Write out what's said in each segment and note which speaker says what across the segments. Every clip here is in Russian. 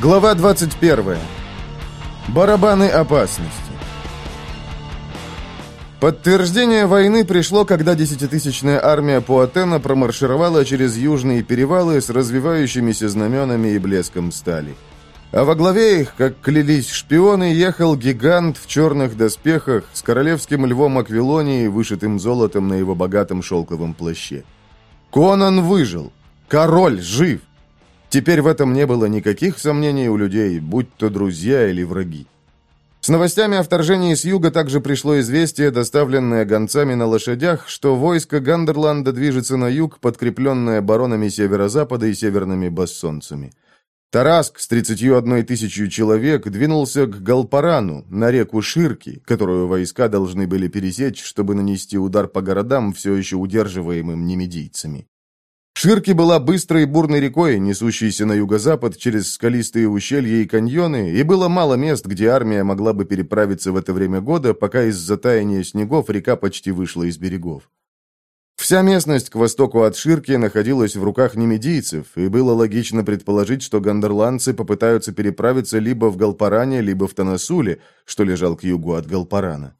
Speaker 1: Глава 21. Барабаны опасности. Подтверждение войны пришло, когда десятитысячная армия Пуатена промаршировала через южные перевалы с развивающимися знаменами и блеском стали. А во главе их, как клялись шпионы, ехал гигант в черных доспехах с королевским львом Аквилонии, вышитым золотом на его богатом шелковом плаще. Конан выжил. Король жив. Теперь в этом не было никаких сомнений у людей, будь то друзья или враги. С новостями о вторжении с юга также пришло известие, доставленное гонцами на лошадях, что войско Гандерланда движется на юг, подкрепленное баронами северо-запада и северными бассонцами. Тараск с 31 тысячей человек двинулся к Галпарану, на реку Ширки, которую войска должны были пересечь, чтобы нанести удар по городам, все еще удерживаемым немедийцами. Ширки была быстрой бурной рекой, несущейся на юго-запад через скалистые ущелья и каньоны, и было мало мест, где армия могла бы переправиться в это время года, пока из-за таяния снегов река почти вышла из берегов. Вся местность к востоку от Ширки находилась в руках немедийцев, и было логично предположить, что гондерландцы попытаются переправиться либо в Галпаране, либо в Танасуле, что лежал к югу от Галпарана.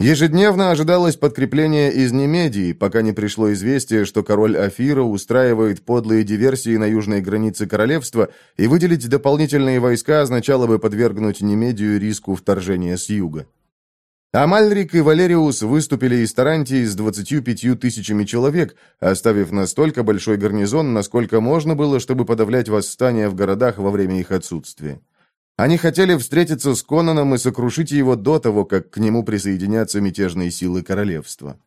Speaker 1: Ежедневно ожидалось подкрепление из Немедии, пока не пришло известие, что король Афира устраивает подлые диверсии на южной границе королевства, и выделить дополнительные войска означало бы подвергнуть Немедию риску вторжения с юга. Амальрик и Валериус выступили из Тарантии с 25 тысячами человек, оставив настолько большой гарнизон, насколько можно было, чтобы подавлять восстания в городах во время их отсутствия. Они хотели встретиться с Конаном и сокрушить его до того, как к нему присоединятся мятежные силы королевства.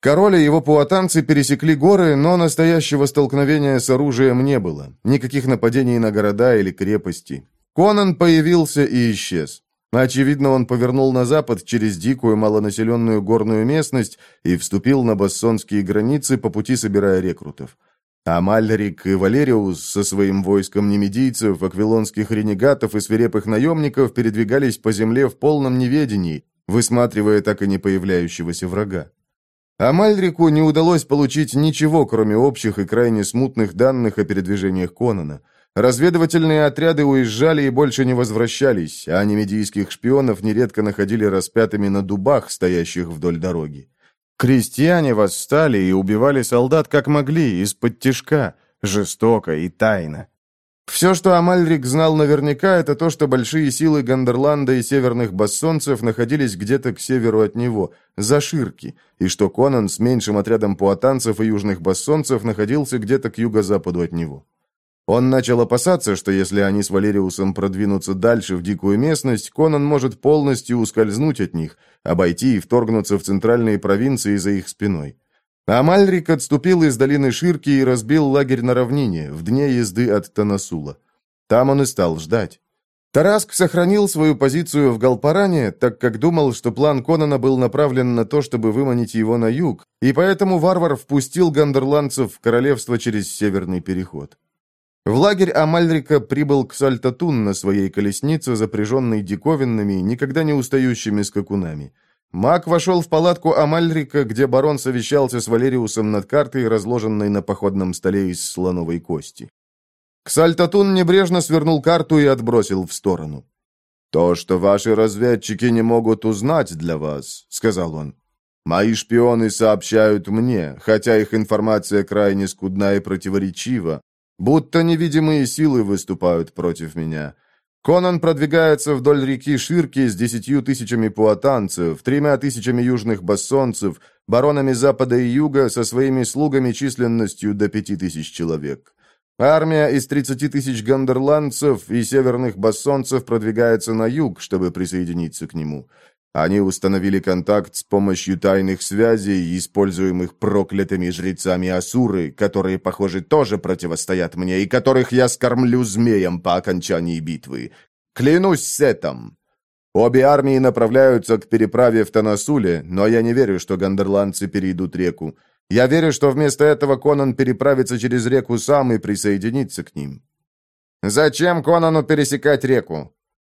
Speaker 1: Король и его пуатанцы пересекли горы, но настоящего столкновения с оружием не было. Никаких нападений на города или крепости. Конан появился и исчез. Очевидно, он повернул на запад через дикую малонаселенную горную местность и вступил на бассонские границы по пути, собирая рекрутов. А Мальрик и Валериус со своим войском немедийцев, аквилонских ренегатов и свирепых наемников передвигались по земле в полном неведении, высматривая так и не появляющегося врага. А Мальрику не удалось получить ничего, кроме общих и крайне смутных данных о передвижениях Конона. Разведывательные отряды уезжали и больше не возвращались, а немедийских шпионов нередко находили распятыми на дубах, стоящих вдоль дороги. Крестьяне восстали и убивали солдат как могли, из-под тишка, жестоко и тайно. Все, что Амальрик знал наверняка, это то, что большие силы Гондерланда и северных бассонцев находились где-то к северу от него, за Ширки, и что Конан с меньшим отрядом пуатанцев и южных бассонцев находился где-то к юго-западу от него. Он начал опасаться, что если они с Валериусом продвинутся дальше в дикую местность, Конан может полностью ускользнуть от них, обойти и вторгнуться в центральные провинции за их спиной. Амальрик отступил из долины Ширки и разбил лагерь на равнине, в дне езды от Танасула. Там он и стал ждать. Тараск сохранил свою позицию в Галпаране, так как думал, что план Конана был направлен на то, чтобы выманить его на юг, и поэтому варвар впустил гандерландцев в королевство через северный переход. В лагерь Амальрика прибыл Ксальтатун на своей колеснице, запряженной диковинными, никогда не устающими скакунами. Маг вошел в палатку Амальрика, где барон совещался с Валериусом над картой, разложенной на походном столе из слоновой кости. Ксальтатун небрежно свернул карту и отбросил в сторону. «То, что ваши разведчики не могут узнать для вас», — сказал он. «Мои шпионы сообщают мне, хотя их информация крайне скудна и противоречива, будто невидимые силы выступают против меня. Конан продвигается вдоль реки Ширки с десятью тысячами пуатанцев, тремя тысячами южных бассонцев, баронами запада и юга со своими слугами численностью до пяти тысяч человек. Армия из 30 тысяч гандерландцев и северных бассонцев продвигается на юг, чтобы присоединиться к нему. Они установили контакт с помощью тайных связей, используемых проклятыми жрецами Асуры, которые, похоже, тоже противостоят мне, и которых я скормлю змеям по окончании битвы. Клянусь Сетом! Обе армии направляются к переправе в Танасуле, но я не верю, что гандерландцы перейдут реку. Я верю, что вместо этого Конан переправится через реку сам и присоединится к ним. «Зачем Конану пересекать реку?»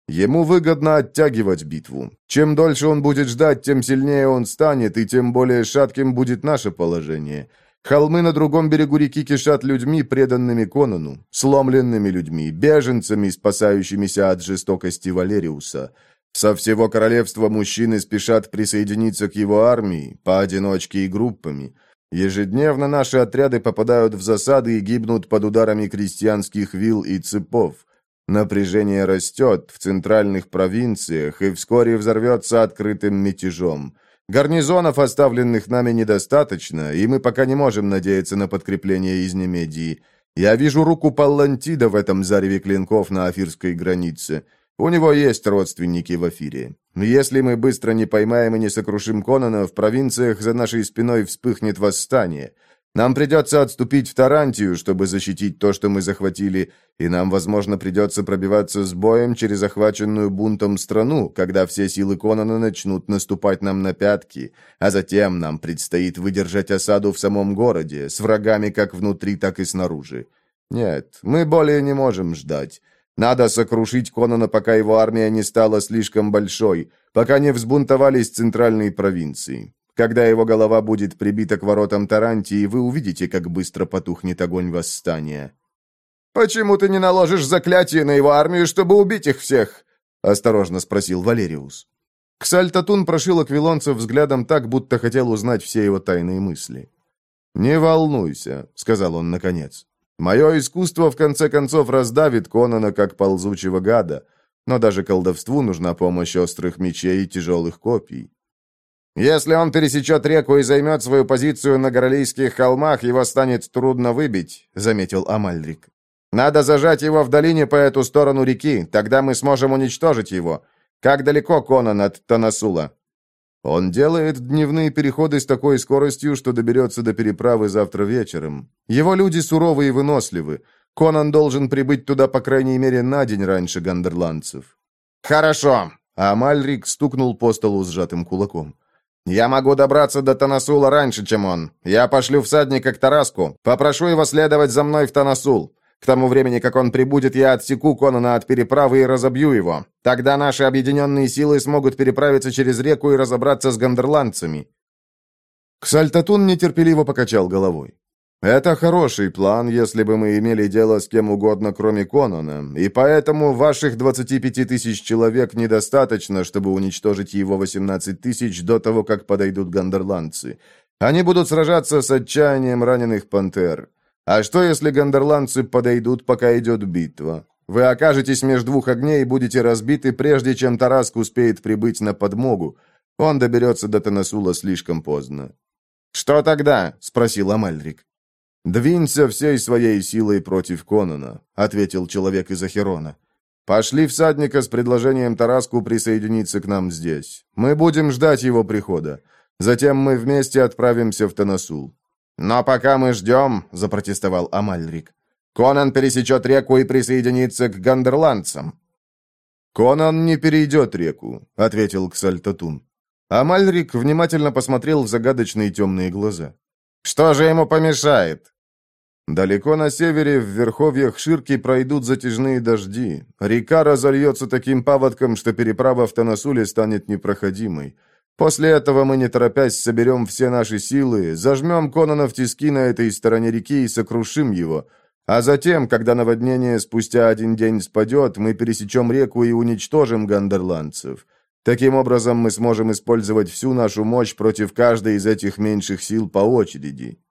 Speaker 1: Ему выгодно оттягивать битву. Чем дольше он будет ждать, тем сильнее он станет, и тем более шатким будет наше положение. Холмы на другом берегу реки кишат людьми, преданными Конану, сломленными людьми, беженцами, спасающимися от жестокости Валериуса. Со всего королевства мужчины спешат присоединиться к его армии, поодиночке и группами. Ежедневно наши отряды попадают в засады и гибнут под ударами крестьянских вил и цепов. Напряжение растет в центральных провинциях и вскоре взорвется открытым мятежом. Гарнизонов, оставленных нами, недостаточно, и мы пока не можем надеяться на подкрепление из Немедии. Я вижу руку Паллантида в этом зареве клинков на Афирской границе. У него есть родственники в Афире. Если мы быстро не поймаем и не сокрушим Конона, в провинциях за нашей спиной вспыхнет восстание. Нам придется отступить в Тарантию, чтобы защитить то, что мы захватили, и нам, возможно, придется пробиваться с боем через охваченную бунтом страну, когда все силы Конана начнут наступать нам на пятки, а затем нам предстоит выдержать осаду в самом городе, с врагами как внутри, так и снаружи. Нет, мы более не можем ждать. Надо сокрушить Конана, пока его армия не стала слишком большой, пока не взбунтовались центральные провинции. Когда его голова будет прибита к воротам Тарантии, вы увидите, как быстро потухнет огонь восстания». «Почему ты не наложишь заклятие на его армию, чтобы убить их всех?» — осторожно спросил Валериус. Ксальтатун прошил аквилонцев взглядом так, будто хотел узнать все его тайные мысли. «Не волнуйся», — сказал он наконец. «Мое искусство, в конце концов, раздавит Конона как ползучего гада, но даже колдовству нужна помощь острых мечей и тяжелых копий». Если он пересечет реку и займет свою позицию на Горолийских холмах, его станет трудно выбить», — заметил Амальрик. «Надо зажать его в долине по эту сторону реки, тогда мы сможем уничтожить его. Как далеко Конан от Танасула?» «Он делает дневные переходы с такой скоростью, что доберется до переправы завтра вечером. Его люди суровы и выносливы. Конан должен прибыть туда, по крайней мере, на день раньше гандерландцев». «Хорошо!» — Амальрик стукнул по столу сжатым кулаком. Я могу добраться до Танасула раньше, чем он. Я пошлю всадника к Тараску, попрошу его следовать за мной в Танасул. К тому времени, как он прибудет, я отсеку Конана от переправы и разобью его. Тогда наши объединенные силы смогут переправиться через реку и разобраться с Гандерландцами. Ксальтатун нетерпеливо покачал головой. Это хороший план, если бы мы имели дело с кем угодно, кроме Конона, и поэтому ваших 25 тысяч человек недостаточно, чтобы уничтожить его 18 тысяч до того, как подойдут гондерландцы. Они будут сражаться с отчаянием раненых пантер. А что, если гондерландцы подойдут, пока идет битва? Вы окажетесь между двух огней и будете разбиты, прежде чем Тараск успеет прибыть на подмогу. Он доберется до Танасула слишком поздно. «Что тогда?» — спросил Амальрик. «Двинься всей своей силой против Конона», — ответил человек из Ахерона. «Пошли всадника с предложением Тараску присоединиться к нам здесь. Мы будем ждать его прихода. Затем мы вместе отправимся в Танасул». «Но пока мы ждем», — запротестовал Амальрик, — «Конан пересечет реку и присоединится к гандерландцам». «Конан не перейдет реку», — ответил Ксальтатун. Амальрик внимательно посмотрел в загадочные темные глаза. «Что же ему помешает?» Далеко на севере, в верховьях Ширки, пройдут затяжные дожди. Река разольется таким паводком, что переправа в Танасуле станет непроходимой. После этого мы, не торопясь, соберем все наши силы, зажмем Конона в тиски на этой стороне реки и сокрушим его. А затем, когда наводнение спустя один день спадет, мы пересечем реку и уничтожим гандерландцев. Таким образом, мы сможем использовать всю нашу мощь против каждой из этих меньших сил по очереди.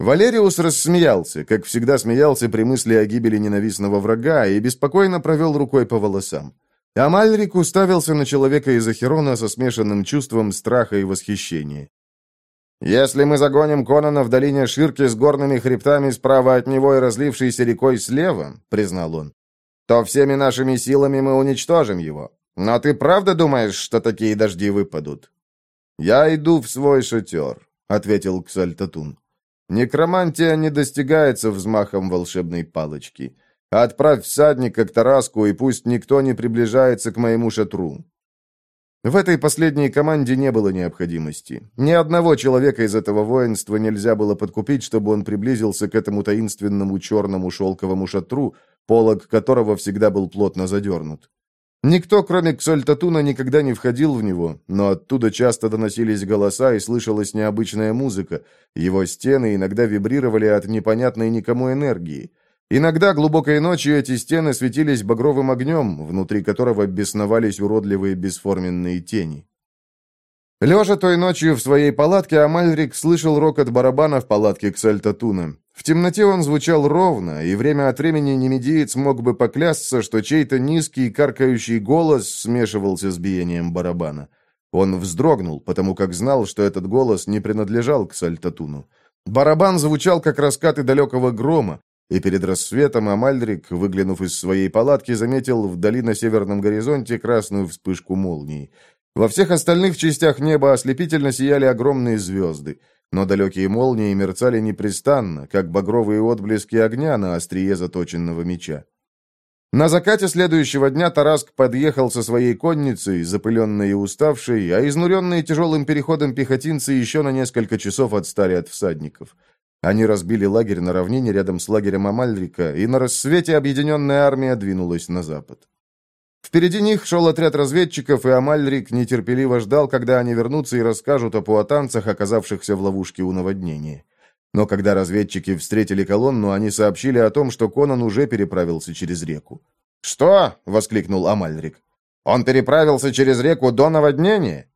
Speaker 1: Валериус рассмеялся, как всегда смеялся при мысли о гибели ненавистного врага и беспокойно провел рукой по волосам. Амальрик уставился на человека из Ахерона со смешанным чувством страха и восхищения. «Если мы загоним Конана в долине Ширки с горными хребтами справа от него и разлившейся рекой слева», — признал он, — «то всеми нашими силами мы уничтожим его. Но ты правда думаешь, что такие дожди выпадут?» «Я иду в свой шатер», — ответил Ксальтатун. Некромантия не достигается взмахом волшебной палочки. Отправь всадника к Тараску, и пусть никто не приближается к моему шатру». В этой последней команде не было необходимости. Ни одного человека из этого воинства нельзя было подкупить, чтобы он приблизился к этому таинственному черному шелковому шатру, полог которого всегда был плотно задернут. Никто, кроме Ксольтатуна, никогда не входил в него, но оттуда часто доносились голоса и слышалась необычная музыка. Его стены иногда вибрировали от непонятной никому энергии. Иногда глубокой ночью эти стены светились багровым огнем, внутри которого бесновались уродливые бесформенные тени. Лежа той ночью в своей палатке, Амальрик слышал рокот барабана в палатке Ксальтатуна. В темноте он звучал ровно, и время от времени немедиец мог бы поклясться, что чей-то низкий каркающий голос смешивался с биением барабана. Он вздрогнул, потому как знал, что этот голос не принадлежал к Сальтатуну. Барабан звучал, как раскаты далекого грома, и перед рассветом Амальдрик, выглянув из своей палатки, заметил вдали на северном горизонте красную вспышку молнии. Во всех остальных частях неба ослепительно сияли огромные звезды, но далекие молнии мерцали непрестанно, как багровые отблески огня на острие заточенного меча. На закате следующего дня Тараск подъехал со своей конницей, запыленной и уставшей, а изнуренные тяжелым переходом пехотинцы еще на несколько часов отстали от всадников. Они разбили лагерь на равнине рядом с лагерем Амальрика, и на рассвете объединенная армия двинулась на запад. Впереди них шел отряд разведчиков, и Амальрик нетерпеливо ждал, когда они вернутся и расскажут о пуатанцах, оказавшихся в ловушке у наводнения. Но когда разведчики встретили колонну, они сообщили о том, что Конан уже переправился через реку. «Что?» — воскликнул Амальрик. «Он переправился через реку до наводнения?»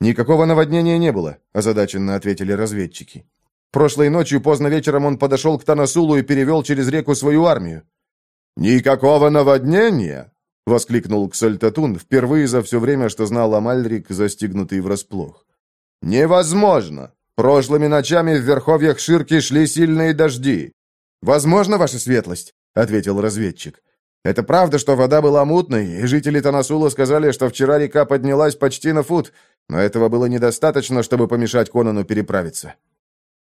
Speaker 1: «Никакого наводнения не было», — озадаченно ответили разведчики. «Прошлой ночью поздно вечером он подошел к Танасулу и перевел через реку свою армию». «Никакого наводнения?» Воскликнул Ксальтатун, впервые за все время, что знал Амальрик, застигнутый врасплох. «Невозможно! Прошлыми ночами в верховьях Ширки шли сильные дожди!» «Возможно, ваша светлость», — ответил разведчик. «Это правда, что вода была мутной, и жители Танасула сказали, что вчера река поднялась почти на фут, но этого было недостаточно, чтобы помешать Конану переправиться».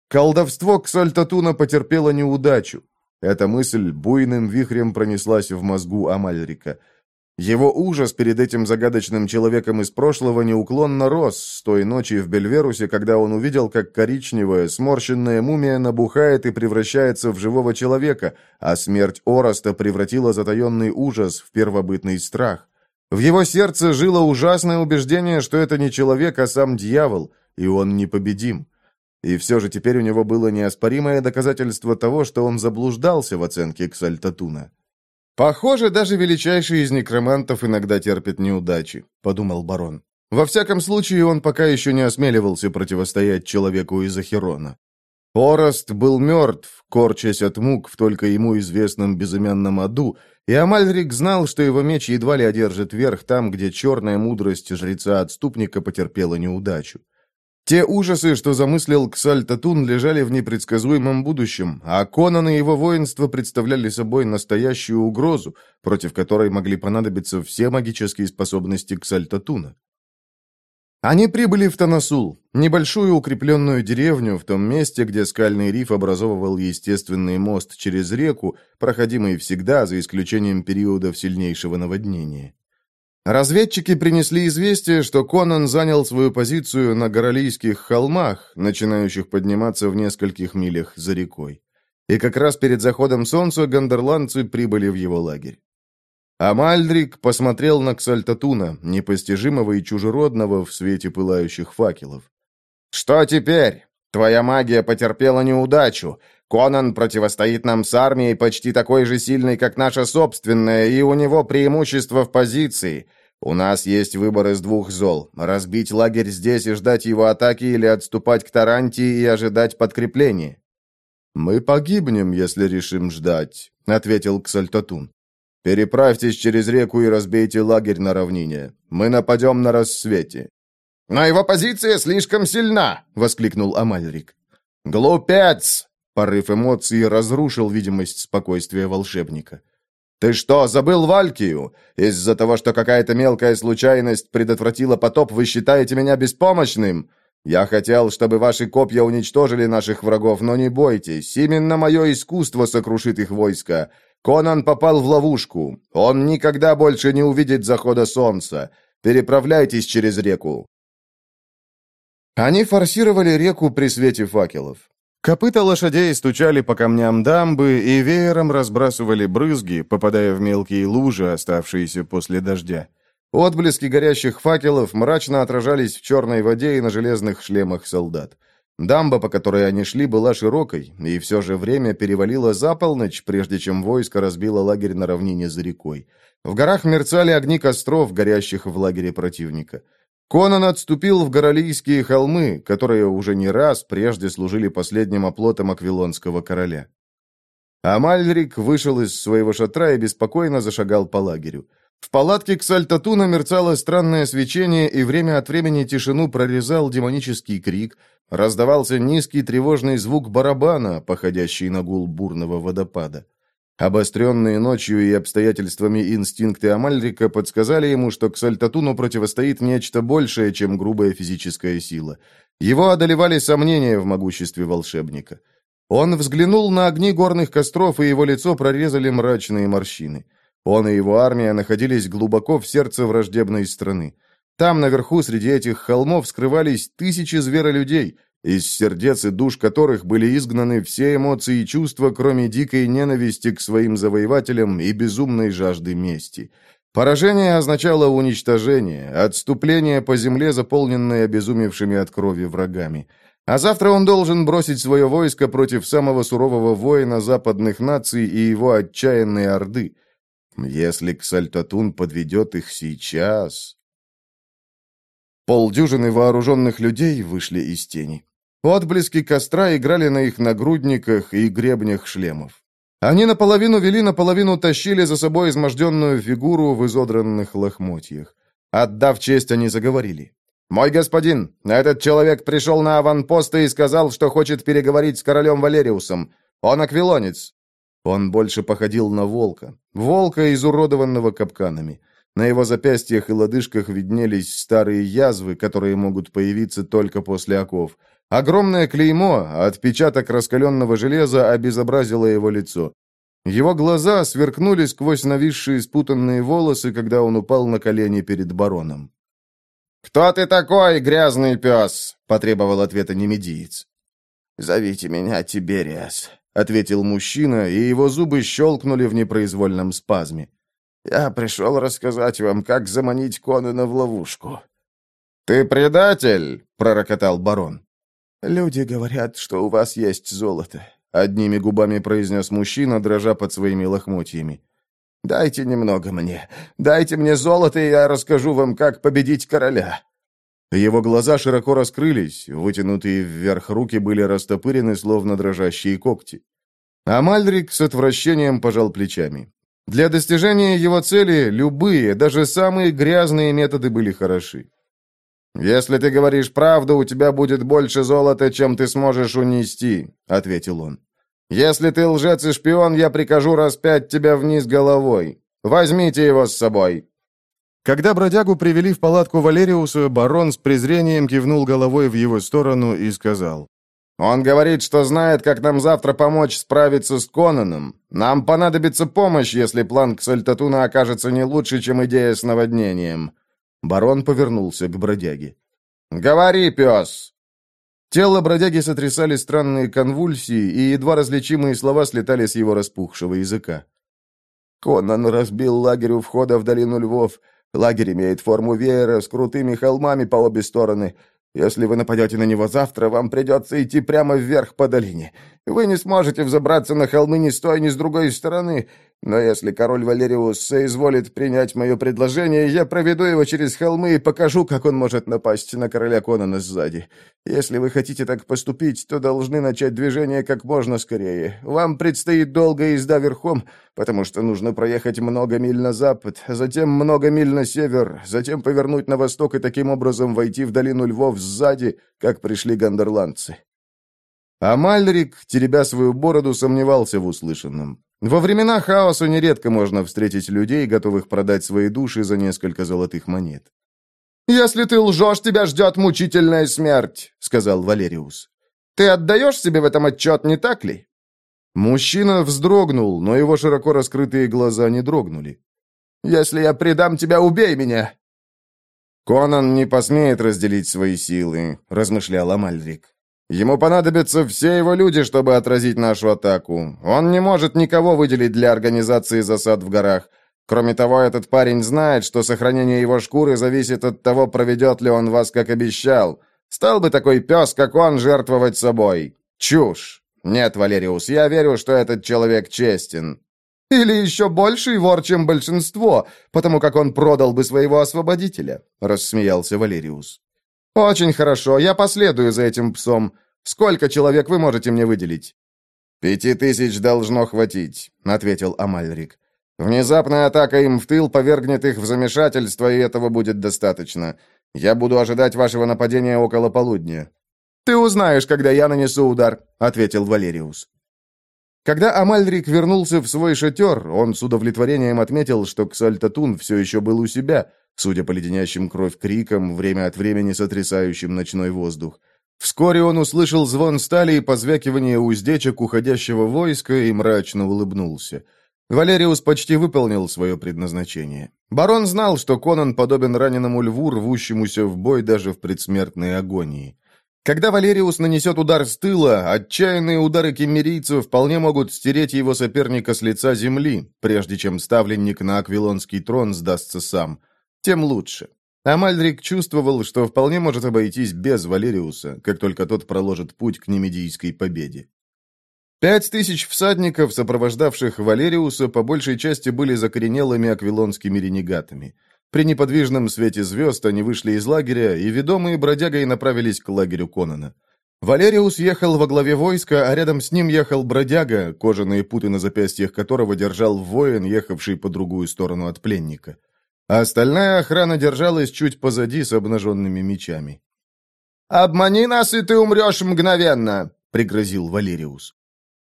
Speaker 1: Колдовство Ксальтатуна потерпело неудачу. Эта мысль буйным вихрем пронеслась в мозгу Амальрика — его ужас перед этим загадочным человеком из прошлого неуклонно рос с той ночи в Бельверусе, когда он увидел, как коричневая, сморщенная мумия набухает и превращается в живого человека, а смерть Ороста превратила затаенный ужас в первобытный страх. В его сердце жило ужасное убеждение, что это не человек, а сам дьявол, и он непобедим. И все же теперь у него было неоспоримое доказательство того, что он заблуждался в оценке Ксальтатуна. «Похоже, даже величайший из некромантов иногда терпит неудачи», — подумал барон. Во всяком случае, он пока еще не осмеливался противостоять человеку из Ахерона. Орост был мертв, корчась от мук в только ему известном безымянном аду, и Амальрик знал, что его меч едва ли одержит верх там, где черная мудрость жреца-отступника потерпела неудачу. Те ужасы, что замыслил Ксальтатун, лежали в непредсказуемом будущем, а Конан и его воинство представляли собой настоящую угрозу, против которой могли понадобиться все магические способности Ксальтатуна. Они прибыли в Танасул, небольшую укрепленную деревню в том месте, где скальный риф образовывал естественный мост через реку, проходимый всегда, за исключением периодов сильнейшего наводнения. Разведчики принесли известие, что Конан занял свою позицию на Горолийских холмах, начинающих подниматься в нескольких милях за рекой. И как раз перед заходом солнца гондерландцы прибыли в его лагерь. Амальдрик посмотрел на Ксальтатуна, непостижимого и чужеродного в свете пылающих факелов. «Что теперь? Твоя магия потерпела неудачу. Конан противостоит нам с армией почти такой же сильной, как наша собственная, и у него преимущество в позиции. У нас есть выбор из двух зол – разбить лагерь здесь и ждать его атаки или отступать к Таранти и ожидать подкрепления». «Мы погибнем, если решим ждать», — ответил Ксальтотун. «Переправьтесь через реку и разбейте лагерь на равнине. Мы нападем на рассвете». «Но его позиция слишком сильна!» — воскликнул Амальрик. «Глупец!» — порыв эмоций разрушил видимость спокойствия волшебника. Ты что, забыл Валькию? Из-за того, что какая-то мелкая случайность предотвратила потоп, вы считаете меня беспомощным? Я хотел, чтобы ваши копья уничтожили наших врагов, но не бойтесь, именно мое искусство сокрушит их войско. Конан попал в ловушку. Он никогда больше не увидит захода солнца. Переправляйтесь через реку. Они форсировали реку при свете факелов. Копыта лошадей стучали по камням дамбы и веером разбрасывали брызги, попадая в мелкие лужи, оставшиеся после дождя. Отблески горящих факелов мрачно отражались в черной воде и на железных шлемах солдат. Дамба, по которой они шли, была широкой, и все же время перевалило за полночь, прежде чем войско разбило лагерь на равнине за рекой. В горах мерцали огни костров, горящих в лагере противника. Конан отступил в Горолийские холмы, которые уже не раз прежде служили последним оплотом аквилонского короля. Амальрик вышел из своего шатра и беспокойно зашагал по лагерю. В палатке к сальтату намерцало странное свечение, и время от времени тишину прорезал демонический крик, раздавался низкий тревожный звук барабана, походящий на гул бурного водопада. Обостренные ночью и обстоятельствами инстинкты Амальрика подсказали ему, что к Сальтатуну противостоит нечто большее, чем грубая физическая сила. Его одолевали сомнения в могуществе волшебника. Он взглянул на огни горных костров, и его лицо прорезали мрачные морщины. Он и его армия находились глубоко в сердце враждебной страны. Там, наверху, среди этих холмов, скрывались тысячи зверолюдей, из сердец и душ которых были изгнаны все эмоции и чувства, кроме дикой ненависти к своим завоевателям и безумной жажды мести. Поражение означало уничтожение, отступление по земле, заполненное обезумевшими от крови врагами. А завтра он должен бросить свое войско против самого сурового воина западных наций и его отчаянной орды. Если Ксальтатун подведет их сейчас... Полдюжины вооруженных людей вышли из тени. Отблески костра играли на их нагрудниках и гребнях шлемов. Они наполовину вели, наполовину тащили за собой изможденную фигуру в изодранных лохмотьях. Отдав честь, они заговорили. «Мой господин, этот человек пришел на аванпост и сказал, что хочет переговорить с королем Валериусом. Он аквилонец». Он больше походил на волка. Волка, изуродованного капканами. На его запястьях и лодыжках виднелись старые язвы, которые могут появиться только после оков. Огромное клеймо, а отпечаток раскаленного железа обезобразило его лицо. Его глаза сверкнули сквозь нависшие спутанные волосы, когда он упал на колени перед бароном. «Кто ты такой, грязный пес?» — потребовал ответа немедиец. «Зовите меня Тибериас», — ответил мужчина, и его зубы щелкнули в непроизвольном спазме. Я пришел рассказать вам, как заманить Конана в ловушку». «Ты предатель!» — пророкотал барон. «Люди говорят, что у вас есть золото», — одними губами произнес мужчина, дрожа под своими лохмотьями. «Дайте немного мне. Дайте мне золото, и я расскажу вам, как победить короля». Его глаза широко раскрылись, вытянутые вверх руки были растопырены, словно дрожащие когти. А Мальдрик с отвращением пожал плечами. Для достижения его цели любые, даже самые грязные методы были хороши. «Если ты говоришь правду, у тебя будет больше золота, чем ты сможешь унести», — ответил он. «Если ты лжец и шпион, я прикажу распять тебя вниз головой. Возьмите его с собой». Когда бродягу привели в палатку Валериуса, барон с презрением кивнул головой в его сторону и сказал, он говорит, что знает, как нам завтра помочь справиться с Конаном. Нам понадобится помощь, если план Ксальтатуна окажется не лучше, чем идея с наводнением». Барон повернулся к бродяге. «Говори, пес!» Тело бродяги сотрясали странные конвульсии, и едва различимые слова слетали с его распухшего языка. «Конан разбил лагерь у входа в долину львов. Лагерь имеет форму веера с крутыми холмами по обе стороны. Если вы нападете на него завтра, вам придется идти прямо вверх по долине. Вы не сможете взобраться на холмы ни с той, ни с другой стороны, но если король Валериус соизволит принять мое предложение, я проведу его через холмы и покажу, как он может напасть на короля Конана сзади. Если вы хотите так поступить, то должны начать движение как можно скорее. Вам предстоит долгая езда верхом, потому что нужно проехать много миль на запад, затем много миль на север, затем повернуть на восток и таким образом войти в долину львов сзади, как пришли гондерландцы». А Мальрик, теребя свою бороду, сомневался в услышанном. Во времена хаоса нередко можно встретить людей, готовых продать свои души за несколько золотых монет. «Если ты лжешь, тебя ждет мучительная смерть», — сказал Валериус. «Ты отдаешь себе в этом отчет, не так ли?» Мужчина вздрогнул, но его широко раскрытые глаза не дрогнули. «Если я предам тебя, убей меня!» «Конан не посмеет разделить свои силы», — размышлял Амальрик. Ему понадобится все его люди, чтобы отразить нашу атаку. Он не может никого выделить для организации засад в горах. Кроме того, этот парень знает, что сохранение его шкуры зависит от того, проведет ли он вас, как обещал. Стал бы такой пес, как он, жертвовать собой. Чушь. Нет, Валериус, я верю, что этот человек честен. Или еще больший вор, чем большинство, потому как он продал бы своего освободителя, рассмеялся Валериус. «Очень хорошо, я последую за этим псом. Сколько человек вы можете мне выделить?» «Пяти тысяч должно хватить», — ответил Амальрик. «Внезапная атака им в тыл повергнет их в замешательство, и этого будет достаточно. Я буду ожидать вашего нападения около полудня». «Ты узнаешь, когда я нанесу удар», — ответил Валериус. Когда Амальрик вернулся в свой шатер, он с удовлетворением отметил, что Ксальтатун все еще был у себя — судя по леденящим кровь крикам, время от времени сотрясающим ночной воздух. Вскоре он услышал звон стали и позвякивание уздечек уходящего войска и мрачно улыбнулся. Валериус почти выполнил свое предназначение. Барон знал, что Конан подобен раненому льву, рвущемуся в бой даже в предсмертной агонии. Когда Валериус нанесет удар с тыла, отчаянные удары кемерийцев вполне могут стереть его соперника с лица земли, прежде чем ставленник на аквилонский трон сдастся сам – тем лучше. Амальрик чувствовал, что вполне может обойтись без Валериуса, как только тот проложит путь к немедийской победе. Пять тысяч всадников, сопровождавших Валериуса, по большей части были закоренелыми аквилонскими ренегатами. При неподвижном свете звезд они вышли из лагеря, и ведомые бродягой направились к лагерю Конона. Валериус ехал во главе войска, а рядом с ним ехал бродяга, кожаные путы на запястьях которого держал воин, ехавший по другую сторону от пленника. А остальная охрана держалась чуть позади с обнаженными мечами. «Обмани нас, и ты умрешь мгновенно!» — пригрозил Валериус.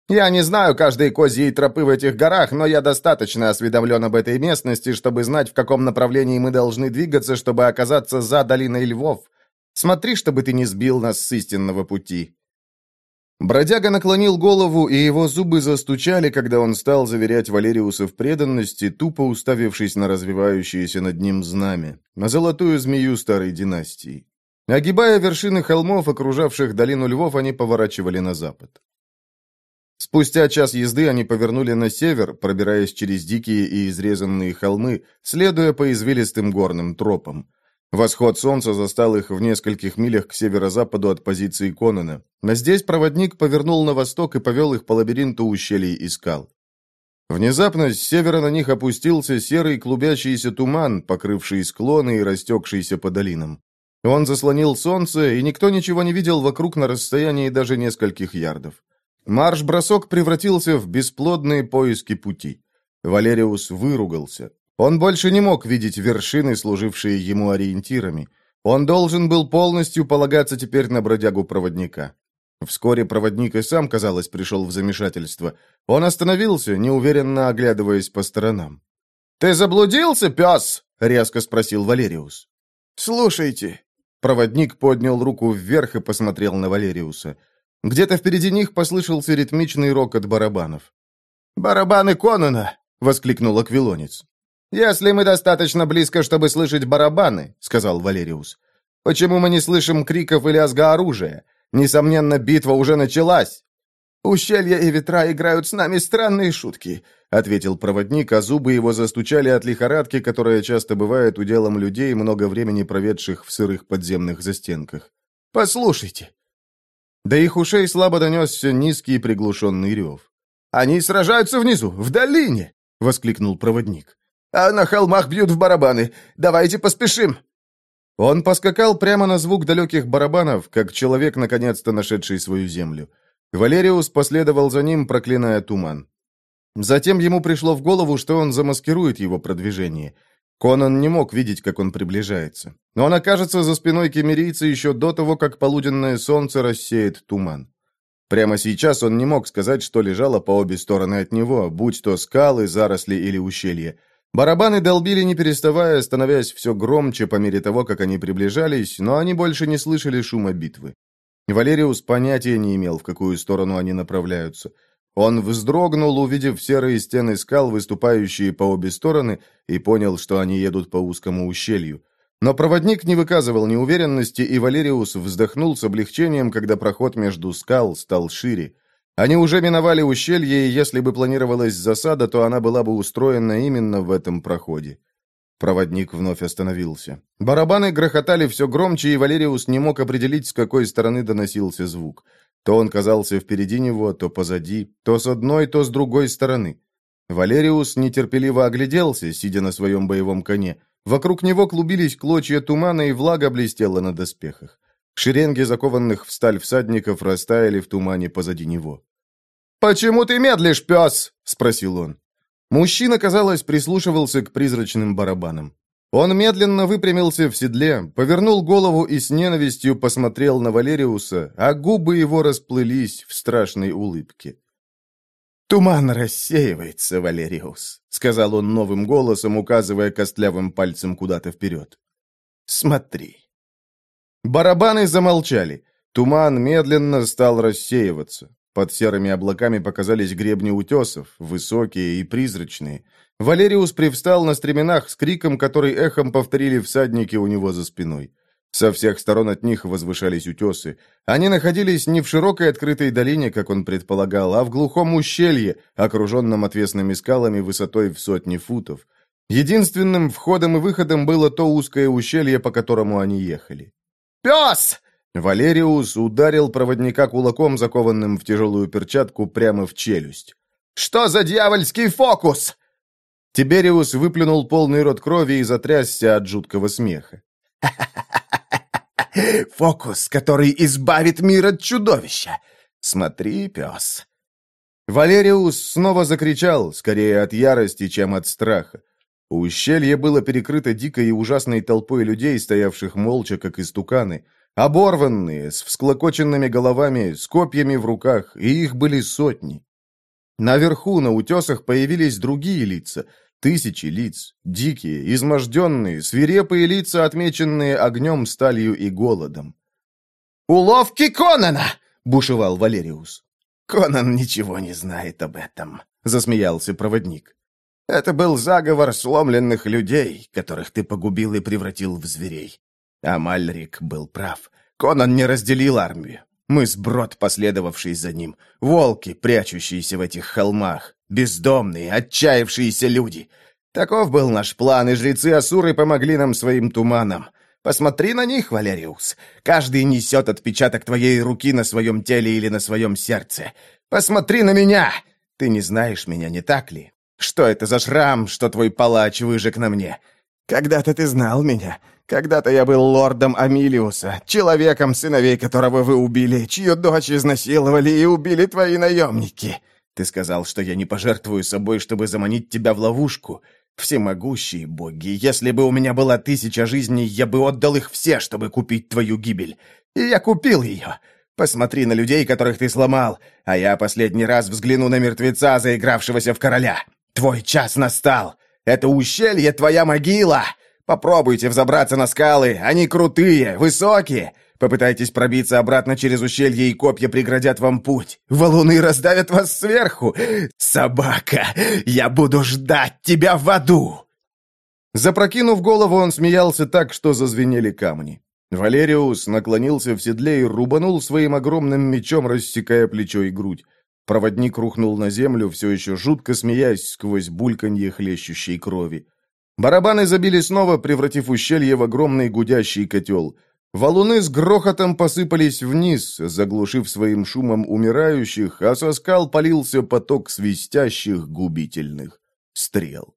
Speaker 1: «Я не знаю каждой козьей тропы в этих горах, но я достаточно осведомлен об этой местности, чтобы знать, в каком направлении мы должны двигаться, чтобы оказаться за долиной львов. Смотри, чтобы ты не сбил нас с истинного пути». Бродяга наклонил голову, и его зубы застучали, когда он стал заверять Валериуса в преданности, тупо уставившись на развивающееся над ним знамя, на золотую змею старой династии. Огибая вершины холмов, окружавших долину львов, они поворачивали на запад. Спустя час езды они повернули на север, пробираясь через дикие и изрезанные холмы, следуя по извилистым горным тропам. Восход солнца застал их в нескольких милях к северо-западу от позиции Конона. Но здесь проводник повернул на восток и повел их по лабиринту ущелий и скал. Внезапно с севера на них опустился серый клубящийся туман, покрывший склоны и растекшийся по долинам. Он заслонил солнце, и никто ничего не видел вокруг на расстоянии даже нескольких ярдов. Марш-бросок превратился в бесплодные поиски пути. Валериус выругался. Он больше не мог видеть вершины, служившие ему ориентирами. Он должен был полностью полагаться теперь на бродягу-проводника. Вскоре проводник и сам, казалось, пришел в замешательство. Он остановился, неуверенно оглядываясь по сторонам. «Ты заблудился, пес?» — резко спросил Валериус. «Слушайте». Проводник поднял руку вверх и посмотрел на Валериуса. Где-то впереди них послышался ритмичный рокот барабанов. «Барабаны Конона!» — воскликнул Аквилонец. «Если мы достаточно близко, чтобы слышать барабаны», — сказал Валериус, — «почему мы не слышим криков и лязга оружия? Несомненно, битва уже началась». «Ущелья и ветра играют с нами странные шутки», — ответил проводник, а зубы его застучали от лихорадки, которая часто бывает уделом людей, много времени проведших в сырых подземных застенках. «Послушайте». До их ушей слабо донесся низкий приглушенный рев. «Они сражаются внизу, в долине!» — воскликнул проводник а на холмах бьют в барабаны. Давайте поспешим!» Он поскакал прямо на звук далеких барабанов, как человек, наконец-то нашедший свою землю. Валериус последовал за ним, проклиная туман. Затем ему пришло в голову, что он замаскирует его продвижение. Конан не мог видеть, как он приближается. Но он окажется за спиной кемерийца еще до того, как полуденное солнце рассеет туман. Прямо сейчас он не мог сказать, что лежало по обе стороны от него, будь то скалы, заросли или ущелье. Барабаны долбили не переставая, становясь все громче по мере того, как они приближались, но они больше не слышали шума битвы. Валериус понятия не имел, в какую сторону они направляются. Он вздрогнул, увидев серые стены скал, выступающие по обе стороны, и понял, что они едут по узкому ущелью. Но проводник не выказывал неуверенности, и Валериус вздохнул с облегчением, когда проход между скал стал шире. Они уже миновали ущелье, и если бы планировалась засада, то она была бы устроена именно в этом проходе. Проводник вновь остановился. Барабаны грохотали все громче, и Валериус не мог определить, с какой стороны доносился звук. То он казался впереди него, то позади, то с одной, то с другой стороны. Валериус нетерпеливо огляделся, сидя на своем боевом коне. Вокруг него клубились клочья тумана, и влага блестела на доспехах. Шеренги закованных в сталь всадников растаяли в тумане позади него. «Почему ты медлишь, пес?» — спросил он. Мужчина, казалось, прислушивался к призрачным барабанам. Он медленно выпрямился в седле, повернул голову и с ненавистью посмотрел на Валериуса, а губы его расплылись в страшной улыбке. «Туман рассеивается, Валериус», — сказал он новым голосом, указывая костлявым пальцем куда-то вперед. «Смотри». Барабаны замолчали. Туман медленно стал рассеиваться. Под серыми облаками показались гребни утесов, высокие и призрачные. Валериус привстал на стременах с криком, который эхом повторили всадники у него за спиной. Со всех сторон от них возвышались утесы. Они находились не в широкой открытой долине, как он предполагал, а в глухом ущелье, окруженном отвесными скалами высотой в сотни футов. Единственным входом и выходом было то узкое ущелье, по которому они ехали. «Пес!» Валериус ударил проводника кулаком, закованным в тяжелую перчатку, прямо в челюсть. «Что за дьявольский фокус?» Тибериус выплюнул полный рот крови и затрясся от жуткого смеха. «Фокус, который избавит мир от чудовища! Смотри, пес!» Валериус снова закричал, скорее от ярости, чем от страха. Ущелье было перекрыто дикой и ужасной толпой людей, стоявших молча, как истуканы — Оборванные, с всклокоченными головами, с копьями в руках, и их были сотни. Наверху, на утесах, появились другие лица, тысячи лиц, дикие, изможденные, свирепые лица, отмеченные огнем, сталью и голодом. «Уловки Конана!» — бушевал Валериус. «Конан ничего не знает об этом», — засмеялся проводник. «Это был заговор сломленных людей, которых ты погубил и превратил в зверей. А Мальрик был прав. Конан не разделил армию. Мы сброд, последовавший за ним. Волки, прячущиеся в этих холмах. Бездомные, отчаявшиеся люди. Таков был наш план, и жрецы Асуры помогли нам своим туманом. Посмотри на них, Валериус. Каждый несет отпечаток твоей руки на своем теле или на своем сердце. Посмотри на меня! Ты не знаешь меня, не так ли? Что это за шрам, что твой палач выжег на мне? Когда-то ты знал меня, когда-то я был лордом Амилиуса, человеком, сыновей которого вы убили, чью дочь изнасиловали и убили твои наемники. Ты сказал, что я не пожертвую собой, чтобы заманить тебя в ловушку. Всемогущие боги, если бы у меня была тысяча жизней, я бы отдал их все, чтобы купить твою гибель. И я купил ее. Посмотри на людей, которых ты сломал, а я последний раз взгляну на мертвеца, заигравшегося в короля. Твой час настал. Это ущелье твоя могила!» Попробуйте взобраться на скалы, они крутые, высокие. Попытайтесь пробиться обратно через ущелье, и копья преградят вам путь. Валуны раздавят вас сверху. Собака, я буду ждать тебя в аду!» Запрокинув голову, он смеялся так, что зазвенели камни. Валериус наклонился в седле и рубанул своим огромным мечом, рассекая плечо и грудь. Проводник рухнул на землю, все еще жутко смеясь сквозь бульканье хлещущей крови. Барабаны забили снова, превратив ущелье в огромный гудящий котел. Валуны с грохотом посыпались вниз, заглушив своим шумом умирающих, а со скал полился поток свистящих губительных стрел.